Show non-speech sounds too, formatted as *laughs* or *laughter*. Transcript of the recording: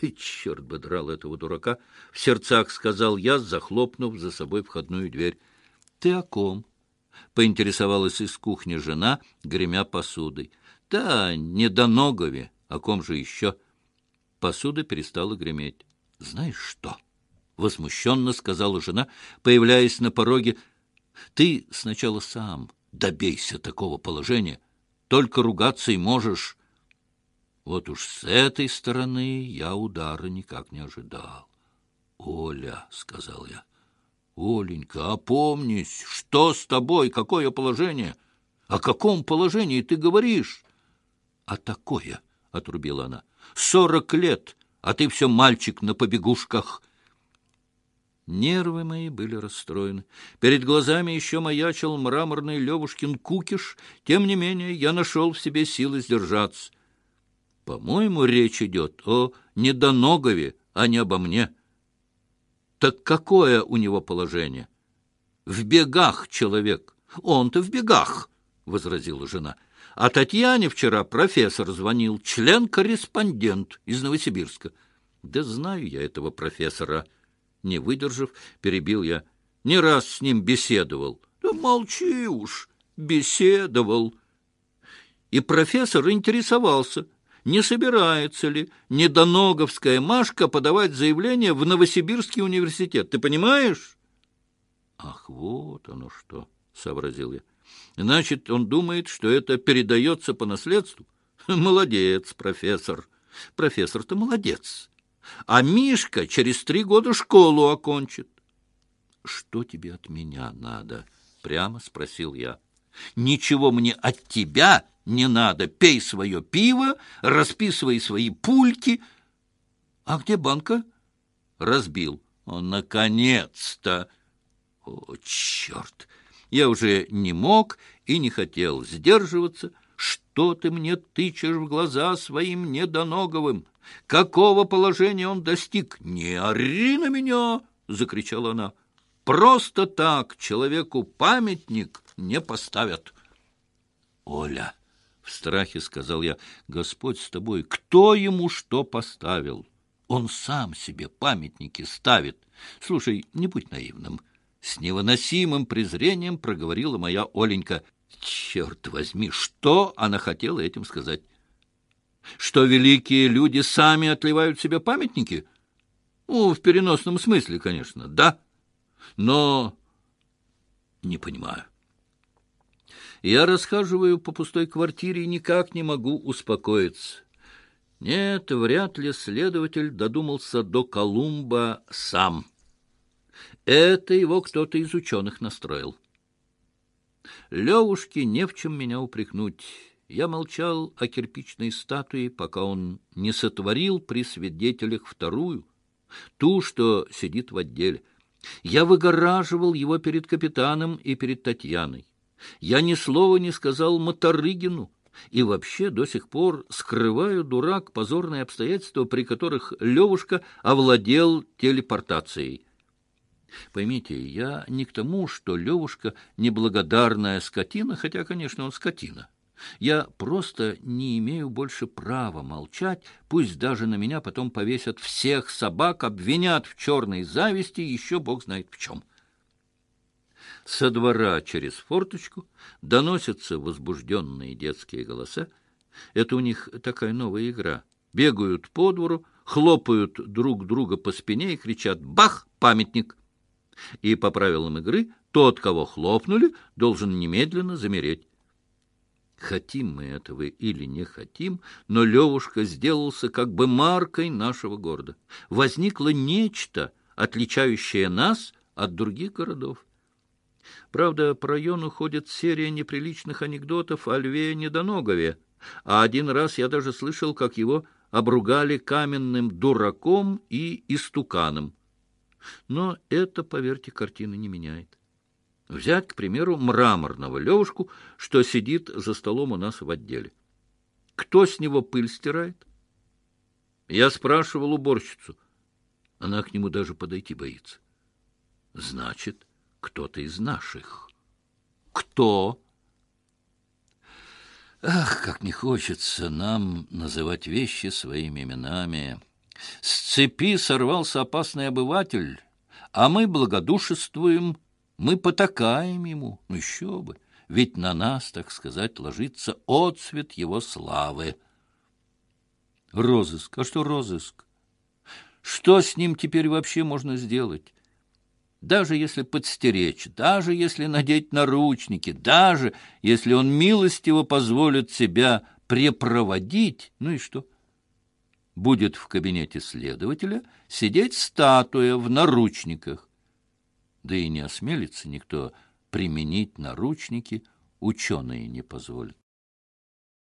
*laughs* Черт бы драл этого дурака! — в сердцах сказал я, захлопнув за собой входную дверь. — Ты о ком? — поинтересовалась из кухни жена, гремя посудой. — Да, не до Ногове. О ком же еще? Посуда перестала греметь. — Знаешь что? — возмущенно сказала жена, появляясь на пороге. — Ты сначала сам добейся такого положения. Только ругаться и можешь. Вот уж с этой стороны я удара никак не ожидал. — Оля, — сказал я, — Оленька, опомнись, что с тобой, какое положение? О каком положении ты говоришь? — А такое, — отрубила она, — сорок лет, а ты все мальчик на побегушках. Нервы мои были расстроены. Перед глазами еще маячил мраморный Левушкин кукиш. Тем не менее, я нашел в себе силы сдержаться. По-моему, речь идет о Недоногове, а не обо мне. Так какое у него положение? В бегах человек. Он-то в бегах, — возразила жена. А Татьяне вчера профессор звонил, член-корреспондент из Новосибирска. Да знаю я этого профессора, — не выдержав, перебил я. Не раз с ним беседовал. Да молчи уж, беседовал. И профессор интересовался, не собирается ли недоноговская Машка подавать заявление в Новосибирский университет. Ты понимаешь? Ах, вот оно что, сообразил я. Значит, он думает, что это передается по наследству? *laughs* Молодец, профессор. Профессор-то молодец а Мишка через три года школу окончит. — Что тебе от меня надо? — прямо спросил я. — Ничего мне от тебя не надо. Пей свое пиво, расписывай свои пульки. — А где банка? — Разбил. — Наконец-то! О, черт! Я уже не мог и не хотел сдерживаться. Что ты мне тычешь в глаза своим недоноговым? Какого положения он достиг? Не ори на меня! — закричала она. Просто так человеку памятник не поставят. Оля, в страхе сказал я, Господь с тобой, кто ему что поставил? Он сам себе памятники ставит. Слушай, не будь наивным. С невыносимым презрением проговорила моя Оленька. Черт возьми, что она хотела этим сказать? что великие люди сами отливают себе памятники? Ну, в переносном смысле, конечно, да. Но не понимаю. Я расхаживаю по пустой квартире и никак не могу успокоиться. Нет, вряд ли следователь додумался до Колумба сам. Это его кто-то из ученых настроил. Левушке не в чем меня упрекнуть. Я молчал о кирпичной статуе, пока он не сотворил при свидетелях вторую, ту, что сидит в отделе. Я выгораживал его перед капитаном и перед Татьяной. Я ни слова не сказал Моторыгину, и вообще до сих пор скрываю, дурак, позорные обстоятельства, при которых Левушка овладел телепортацией. Поймите, я не к тому, что Левушка неблагодарная скотина, хотя, конечно, он скотина. Я просто не имею больше права молчать, пусть даже на меня потом повесят всех собак, обвинят в черной зависти, еще бог знает в чем. Со двора через форточку доносятся возбужденные детские голоса. Это у них такая новая игра. Бегают по двору, хлопают друг друга по спине и кричат «Бах! Памятник!» И по правилам игры тот, кого хлопнули, должен немедленно замереть. Хотим мы этого или не хотим, но Левушка сделался как бы маркой нашего города. Возникло нечто, отличающее нас от других городов. Правда, по району ходит серия неприличных анекдотов о Льве Недоногове, а один раз я даже слышал, как его обругали каменным дураком и истуканом. Но это, поверьте, картины не меняет. Взять, к примеру, мраморного Левушку, что сидит за столом у нас в отделе. Кто с него пыль стирает? Я спрашивал уборщицу. Она к нему даже подойти боится. Значит, кто-то из наших. Кто? Ах, как не хочется нам называть вещи своими именами. С цепи сорвался опасный обыватель, а мы благодушествуем, мы потакаем ему. Ну еще бы, ведь на нас, так сказать, ложится отцвет его славы. Розыск. А что розыск? Что с ним теперь вообще можно сделать? Даже если подстеречь, даже если надеть наручники, даже если он милостиво позволит себя препроводить, ну и что? Будет в кабинете следователя сидеть статуя в наручниках. Да и не осмелится никто применить наручники, ученые не позволят.